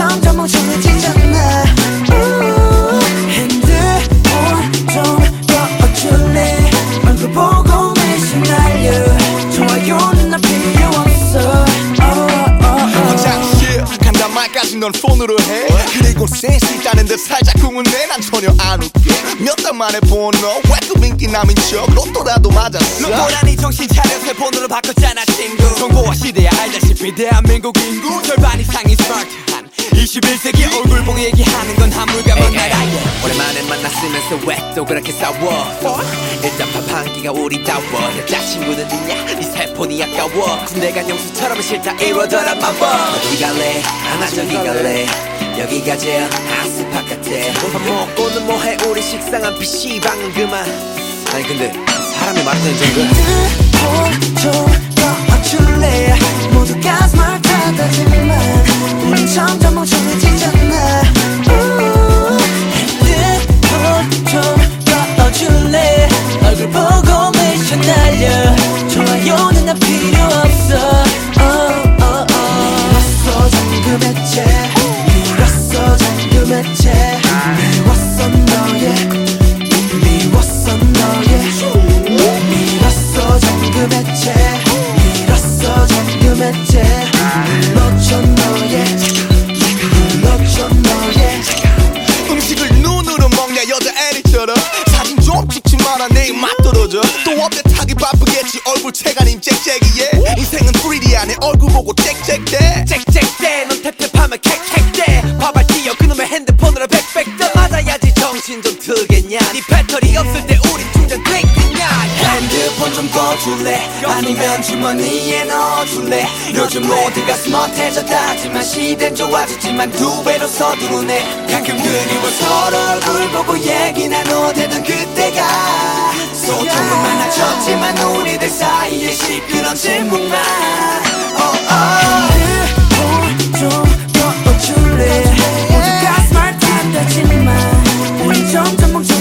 점점 멍청해지잖아. 우, 핸드폰 좀 꺼줄래? 얼굴 보고 매실 날려. 좋아요는 나 필요 없어. oh, oh. 화장실 간다 말까지 넌 폰으로 해. 그리고 센스 있다는 듯 살짝 궁은해. 난 전혀 안 웃겨 몇달 만에 본너 왜또 인기 남인 척. 로또라도 맞았어. 너보라니 정신 차려서 번호를 바꿨잖아 친구. 정보화 시대야 알다시피 대한민국 인구. 절반 이상이 스마트한 21세기 얼굴 보고 얘기하는 건 한물가만 나라. 오랜만에 만났으면서 왜 또 그렇게 싸워? 일단 밥한 끼가 우리 다워. 여자 친구는 있냐? 네 세폰이 아까워. 군대 간 영수처럼 싫다 이러더라 마법 어디 갈래? 하나 저기 갈래. 여기가 제일 핫스팟 같아. 밥 먹고는 뭐해? 우리 식상한 PC방은 그만 아니 근데 사람이 핸드폰 좀 꺼줄래? 모두가 애리처럼 사진 좀 찍지 마라 내일 맛 떨어져. 또 업데이트하기 바쁘겠지? 얼굴 체가님 짹짹이에. 인생은 3D 안에 얼굴 보고 짹짹대. 짹짹대. 넌 탭탭하면 캑캑대. 밥알 띄어. 그놈의 핸드폰으로 백백대. 맞아야지 정신 좀 트겠냐. 네 배터리 없을 때 우린 충전 되겠냐. 핸드폰 좀 꺼줄래? 아니면 주머니에 넣어줄래? 요즘 모두가 스마트해졌다지만 시대는 좋아졌지만 두 배로 서두르네. 가끔 그리워 서로 얼굴 보고 되던 그때가 소통은 많아졌지만 우리들 사이에 시끄러운 침묵만 좀더 어줄래 오직 가슴을 다 떨치지만 우린 점점 멈춰